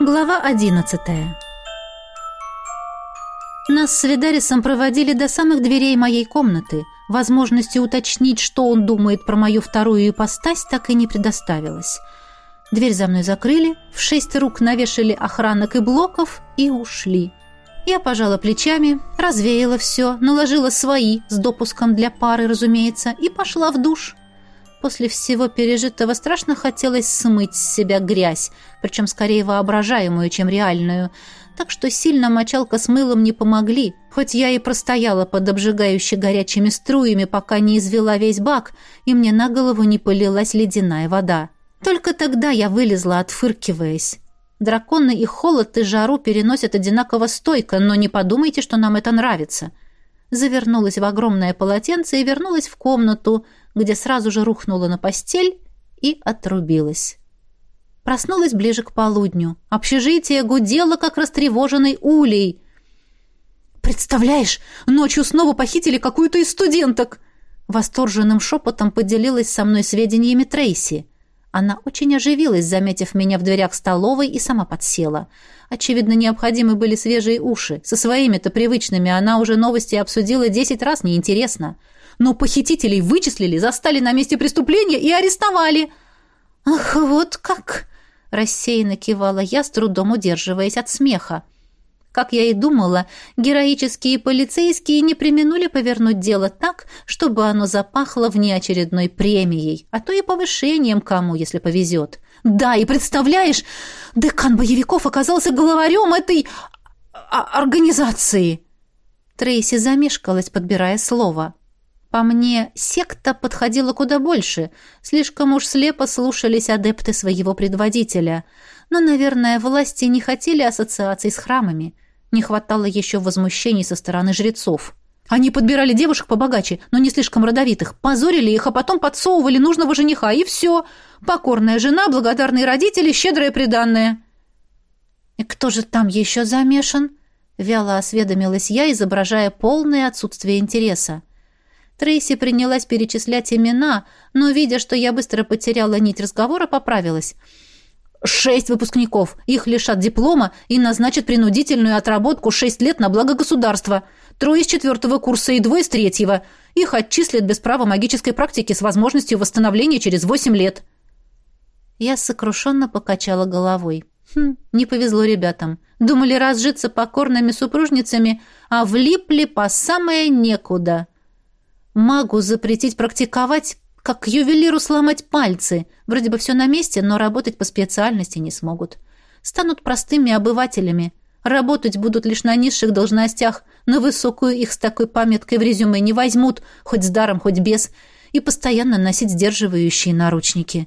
Глава одиннадцатая Нас с Видарисом проводили до самых дверей моей комнаты. Возможности уточнить, что он думает про мою вторую ипостась, так и не предоставилось. Дверь за мной закрыли, в шесть рук навешали охранок и блоков и ушли. Я пожала плечами, развеяла все, наложила свои, с допуском для пары, разумеется, и пошла в душ. После всего пережитого страшно хотелось смыть с себя грязь, причем скорее воображаемую, чем реальную. Так что сильно мочалка с мылом не помогли, хоть я и простояла под обжигающе горячими струями, пока не извела весь бак, и мне на голову не полилась ледяная вода. Только тогда я вылезла, отфыркиваясь. Драконы и холод, и жару переносят одинаково стойко, но не подумайте, что нам это нравится. Завернулась в огромное полотенце и вернулась в комнату, где сразу же рухнула на постель и отрубилась. Проснулась ближе к полудню. Общежитие гудело, как растревоженный улей. «Представляешь, ночью снова похитили какую-то из студенток!» Восторженным шепотом поделилась со мной сведениями Трейси. Она очень оживилась, заметив меня в дверях столовой, и сама подсела. Очевидно, необходимы были свежие уши. Со своими-то привычными она уже новости обсудила десять раз, неинтересно. Но похитителей вычислили, застали на месте преступления и арестовали. «Ах, вот как!» — рассеянно кивала я, с трудом удерживаясь от смеха. Как я и думала, героические полицейские не применули повернуть дело так, чтобы оно запахло внеочередной премией, а то и повышением кому, если повезет. Да, и представляешь, декан боевиков оказался главарем этой а, организации. Трейси замешкалась, подбирая слово. По мне, секта подходила куда больше. Слишком уж слепо слушались адепты своего предводителя. Но, наверное, власти не хотели ассоциаций с храмами. Не хватало еще возмущений со стороны жрецов. Они подбирали девушек побогаче, но не слишком родовитых, позорили их, а потом подсовывали нужного жениха, и все. Покорная жена, благодарные родители, щедрое приданное. «И кто же там еще замешан?» Вяло осведомилась я, изображая полное отсутствие интереса. Трейси принялась перечислять имена, но, видя, что я быстро потеряла нить разговора, поправилась – Шесть выпускников. Их лишат диплома и назначат принудительную отработку шесть лет на благо государства. Трое из четвертого курса и двое из третьего. Их отчислят без права магической практики с возможностью восстановления через восемь лет. Я сокрушенно покачала головой. Хм, не повезло ребятам. Думали разжиться покорными супружницами, а влипли по самое некуда. Магу запретить практиковать как к ювелиру сломать пальцы. Вроде бы все на месте, но работать по специальности не смогут. Станут простыми обывателями. Работать будут лишь на низших должностях. На высокую их с такой пометкой в резюме не возьмут, хоть с даром, хоть без, и постоянно носить сдерживающие наручники.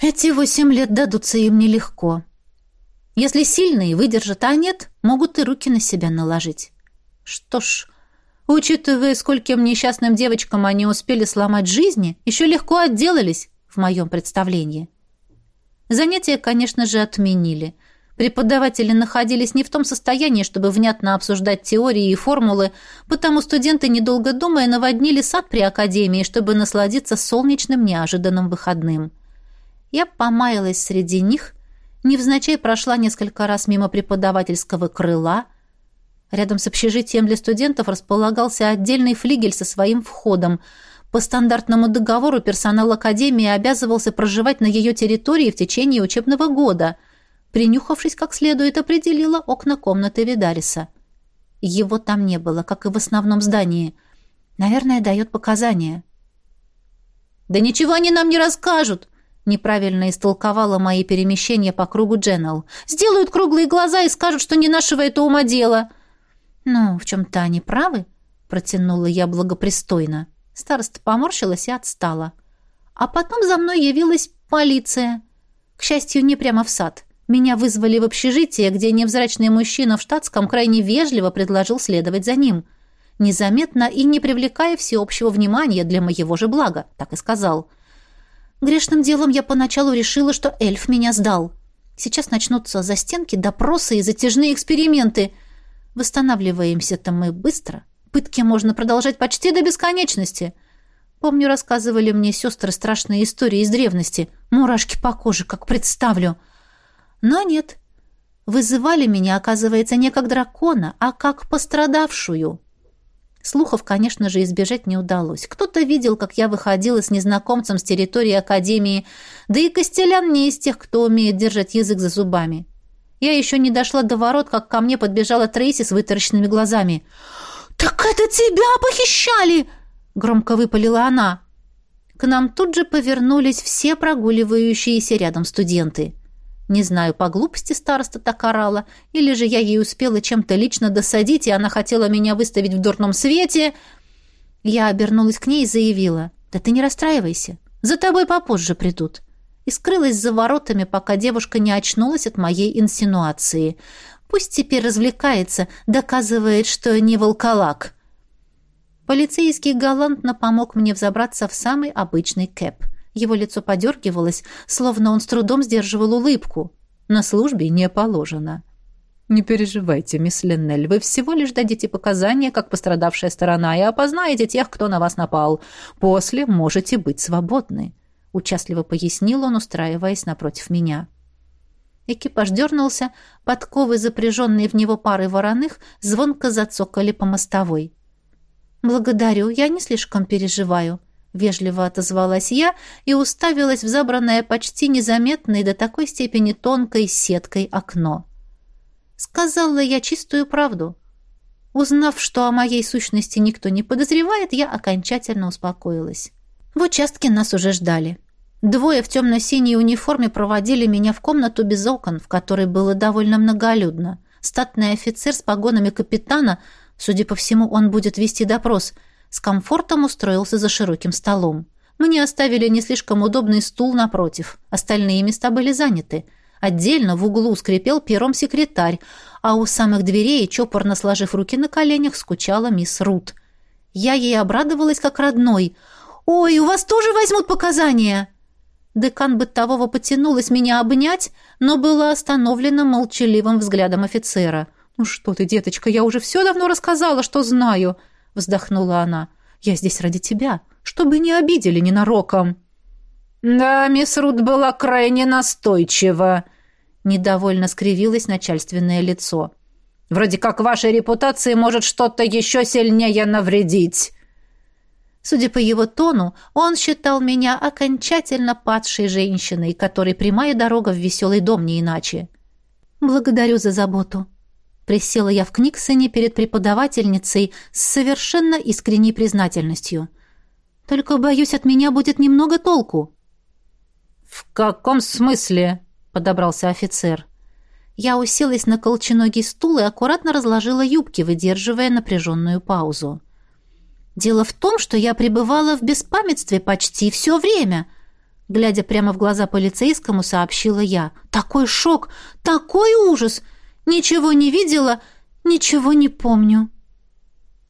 Эти восемь лет дадутся им нелегко. Если сильные выдержат, а нет, могут и руки на себя наложить. Что ж, Учитывая, скольким несчастным девочкам они успели сломать жизни, еще легко отделались, в моем представлении. Занятия, конечно же, отменили. Преподаватели находились не в том состоянии, чтобы внятно обсуждать теории и формулы, потому студенты, недолго думая, наводнили сад при академии, чтобы насладиться солнечным неожиданным выходным. Я помаялась среди них, невзначай прошла несколько раз мимо преподавательского крыла – Рядом с общежитием для студентов располагался отдельный флигель со своим входом. По стандартному договору персонал академии обязывался проживать на ее территории в течение учебного года. Принюхавшись как следует, определила окна комнаты Видариса. Его там не было, как и в основном здании. Наверное, дает показания. «Да ничего они нам не расскажут!» Неправильно истолковала мои перемещения по кругу Дженнел. «Сделают круглые глаза и скажут, что не нашего это ума дело!» «Ну, в чем-то они правы», — протянула я благопристойно. Староста поморщилась и отстала. А потом за мной явилась полиция. К счастью, не прямо в сад. Меня вызвали в общежитие, где невзрачный мужчина в штатском крайне вежливо предложил следовать за ним. Незаметно и не привлекая всеобщего внимания для моего же блага, так и сказал. Грешным делом я поначалу решила, что эльф меня сдал. Сейчас начнутся застенки, допросы и затяжные эксперименты — Восстанавливаемся-то мы быстро. Пытки можно продолжать почти до бесконечности. Помню, рассказывали мне сестры страшные истории из древности. Мурашки по коже, как представлю. Но нет. Вызывали меня, оказывается, не как дракона, а как пострадавшую. Слухов, конечно же, избежать не удалось. Кто-то видел, как я выходила с незнакомцем с территории Академии, да и Костелян не из тех, кто умеет держать язык за зубами. Я еще не дошла до ворот, как ко мне подбежала Трейси с вытаращенными глазами. «Так это тебя похищали!» — громко выпалила она. К нам тут же повернулись все прогуливающиеся рядом студенты. Не знаю, по глупости староста так орала, или же я ей успела чем-то лично досадить, и она хотела меня выставить в дурном свете. Я обернулась к ней и заявила, «Да ты не расстраивайся, за тобой попозже придут». И скрылась за воротами, пока девушка не очнулась от моей инсинуации. Пусть теперь развлекается, доказывает, что не волколак. Полицейский галантно помог мне взобраться в самый обычный кэп — его лицо подергивалось, словно он с трудом сдерживал улыбку. На службе не положено. «Не переживайте, мисс Леннель, вы всего лишь дадите показания, как пострадавшая сторона, и опознаете тех, кто на вас напал. После можете быть свободны», — участливо пояснил он, устраиваясь напротив меня. Экипаж дернулся, подковы, запряженные в него парой вороных, звонко зацокали по мостовой. «Благодарю, я не слишком переживаю», Вежливо отозвалась я и уставилась в забранное почти незаметной до такой степени тонкой сеткой окно. Сказала я чистую правду. Узнав, что о моей сущности никто не подозревает, я окончательно успокоилась. В участке нас уже ждали. Двое в темно-синей униформе проводили меня в комнату без окон, в которой было довольно многолюдно. Статный офицер с погонами капитана, судя по всему, он будет вести допрос — с комфортом устроился за широким столом. Мне оставили не слишком удобный стул напротив. Остальные места были заняты. Отдельно в углу скрипел пером секретарь, а у самых дверей, чопорно сложив руки на коленях, скучала мисс Рут. Я ей обрадовалась как родной. «Ой, у вас тоже возьмут показания!» Декан бытового потянулась меня обнять, но была остановлена молчаливым взглядом офицера. «Ну что ты, деточка, я уже все давно рассказала, что знаю!» вздохнула она. «Я здесь ради тебя, чтобы не обидели ненароком». «Да, мисс Рут была крайне настойчива», — недовольно скривилось начальственное лицо. «Вроде как вашей репутации может что-то еще сильнее навредить». Судя по его тону, он считал меня окончательно падшей женщиной, которой прямая дорога в веселый дом не иначе. «Благодарю за заботу», Присела я в Книксоне перед преподавательницей с совершенно искренней признательностью. Только, боюсь, от меня будет немного толку. «В каком смысле?» — подобрался офицер. Я уселась на колченогий стул и аккуратно разложила юбки, выдерживая напряженную паузу. «Дело в том, что я пребывала в беспамятстве почти все время», — глядя прямо в глаза полицейскому, сообщила я. «Такой шок! Такой ужас! Ничего не видела, ничего не помню.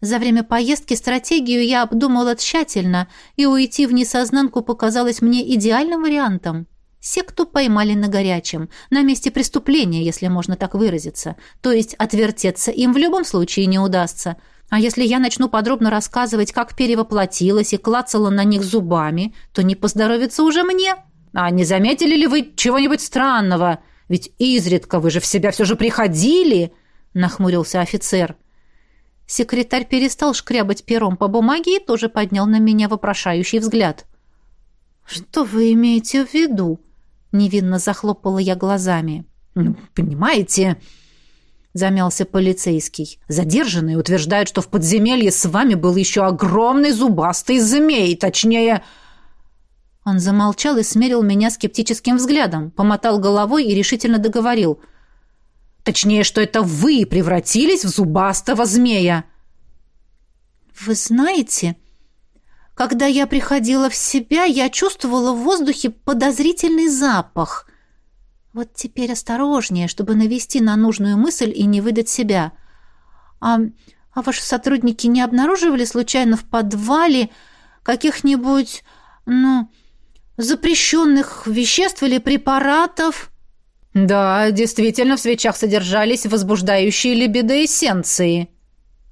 За время поездки стратегию я обдумала тщательно, и уйти в несознанку показалось мне идеальным вариантом. Секту поймали на горячем, на месте преступления, если можно так выразиться. То есть отвертеться им в любом случае не удастся. А если я начну подробно рассказывать, как перевоплотилась и клацала на них зубами, то не поздоровится уже мне. А не заметили ли вы чего-нибудь странного?» Ведь изредка вы же в себя все же приходили, нахмурился офицер. Секретарь перестал шкрябать пером по бумаге и тоже поднял на меня вопрошающий взгляд. «Что вы имеете в виду?» Невинно захлопала я глазами. «Ну, понимаете...» Замялся полицейский. «Задержанные утверждают, что в подземелье с вами был еще огромный зубастый змей, точнее...» Он замолчал и смерил меня скептическим взглядом, помотал головой и решительно договорил. «Точнее, что это вы превратились в зубастого змея!» «Вы знаете, когда я приходила в себя, я чувствовала в воздухе подозрительный запах. Вот теперь осторожнее, чтобы навести на нужную мысль и не выдать себя. А, а ваши сотрудники не обнаруживали случайно в подвале каких-нибудь, ну, запрещенных веществ или препаратов?» «Да, действительно, в свечах содержались возбуждающие либидо эссенции».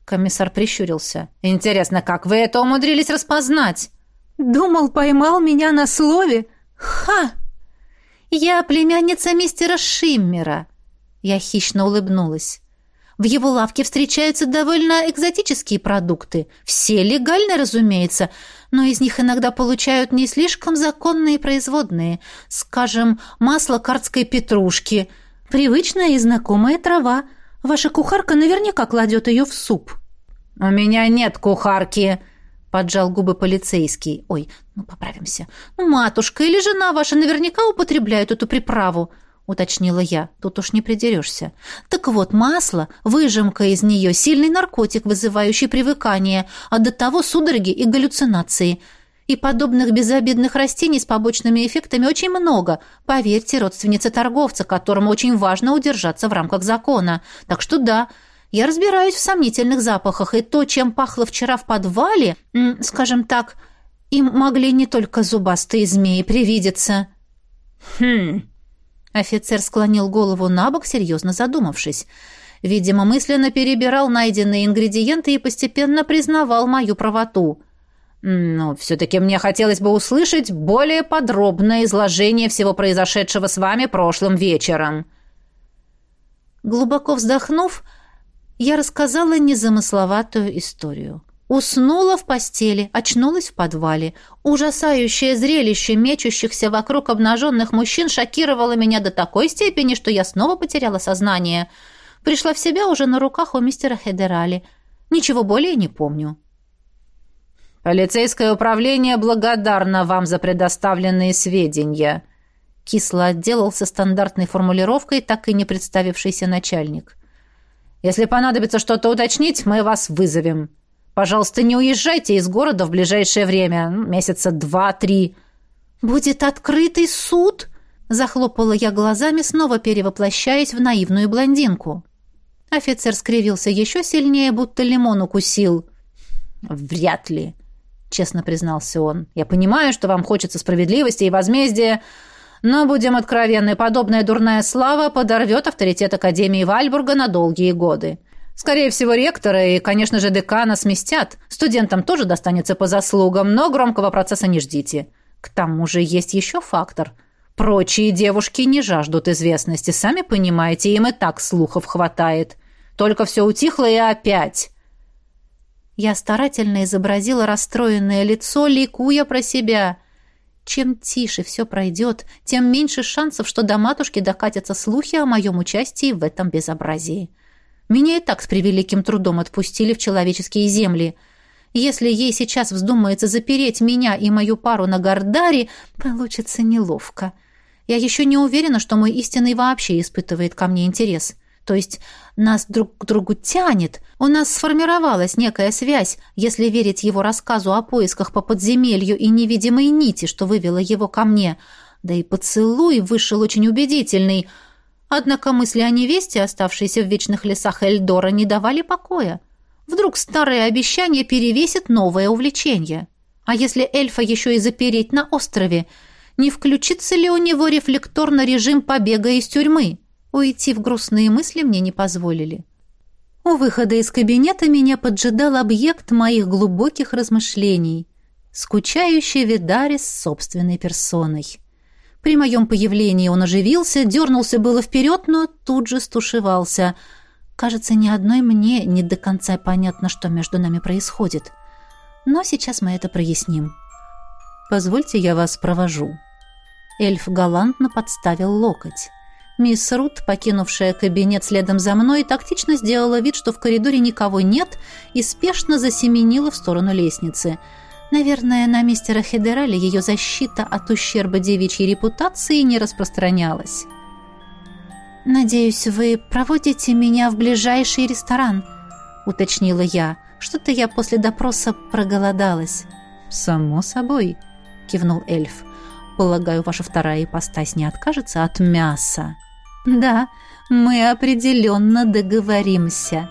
Комиссар прищурился. «Интересно, как вы это умудрились распознать?» «Думал, поймал меня на слове? Ха! Я племянница мистера Шиммера. Я хищно улыбнулась. В его лавке встречаются довольно экзотические продукты. Все легальны, разумеется, но из них иногда получают не слишком законные производные. Скажем, масло картской петрушки. Привычная и знакомая трава. Ваша кухарка наверняка кладет ее в суп. «У меня нет кухарки», — поджал губы полицейский. «Ой, ну поправимся. Ну, матушка или жена ваша наверняка употребляют эту приправу. — уточнила я. «Тут уж не придерешься». «Так вот, масло, выжимка из нее, сильный наркотик, вызывающий привыкание, а до того судороги и галлюцинации. И подобных безобидных растений с побочными эффектами очень много. Поверьте, родственница торговца, которому очень важно удержаться в рамках закона. Так что да, я разбираюсь в сомнительных запахах, и то, чем пахло вчера в подвале, скажем так, им могли не только зубастые змеи привидеться». «Хм...» Офицер склонил голову на бок, серьезно задумавшись. Видимо, мысленно перебирал найденные ингредиенты и постепенно признавал мою правоту. «Но все-таки мне хотелось бы услышать более подробное изложение всего произошедшего с вами прошлым вечером». Глубоко вздохнув, я рассказала незамысловатую историю. Уснула в постели, очнулась в подвале. Ужасающее зрелище мечущихся вокруг обнаженных мужчин шокировало меня до такой степени, что я снова потеряла сознание. Пришла в себя уже на руках у мистера Хедерали. Ничего более не помню. «Полицейское управление благодарно вам за предоставленные сведения», кисло отделался стандартной формулировкой, так и не представившийся начальник. «Если понадобится что-то уточнить, мы вас вызовем». Пожалуйста, не уезжайте из города в ближайшее время, месяца два-три». «Будет открытый суд?» Захлопала я глазами, снова перевоплощаясь в наивную блондинку. Офицер скривился еще сильнее, будто лимон укусил. «Вряд ли», — честно признался он. «Я понимаю, что вам хочется справедливости и возмездия, но, будем откровенны, подобная дурная слава подорвет авторитет Академии Вальбурга на долгие годы. Скорее всего, ректора и, конечно же, декана сместят. Студентам тоже достанется по заслугам, но громкого процесса не ждите. К тому же есть еще фактор. Прочие девушки не жаждут известности, сами понимаете, им и так слухов хватает. Только все утихло и опять. Я старательно изобразила расстроенное лицо, ликуя про себя. Чем тише все пройдет, тем меньше шансов, что до матушки докатятся слухи о моем участии в этом безобразии. Меня и так с превеликим трудом отпустили в человеческие земли. Если ей сейчас вздумается запереть меня и мою пару на Гардаре, получится неловко. Я еще не уверена, что мой истинный вообще испытывает ко мне интерес. То есть нас друг к другу тянет. У нас сформировалась некая связь, если верить его рассказу о поисках по подземелью и невидимой нити, что вывела его ко мне. Да и поцелуй вышел очень убедительный — Однако мысли о невесте, оставшейся в вечных лесах Эльдора, не давали покоя. Вдруг старое обещание перевесит новое увлечение. А если эльфа еще и запереть на острове, не включится ли у него рефлекторный режим побега из тюрьмы? Уйти в грустные мысли мне не позволили. У выхода из кабинета меня поджидал объект моих глубоких размышлений. Скучающий Видарис собственной персоной. При моем появлении он оживился, дернулся было вперед, но тут же стушевался. Кажется, ни одной мне не до конца понятно, что между нами происходит. Но сейчас мы это проясним. «Позвольте, я вас провожу». Эльф галантно подставил локоть. Мисс Рут, покинувшая кабинет следом за мной, тактично сделала вид, что в коридоре никого нет, и спешно засеменила в сторону лестницы – Наверное, на мистера Хедерали ее защита от ущерба девичьей репутации не распространялась. «Надеюсь, вы проводите меня в ближайший ресторан», — уточнила я. «Что-то я после допроса проголодалась». «Само собой», — кивнул эльф. «Полагаю, ваша вторая ипостась не откажется от мяса». «Да, мы определенно договоримся»,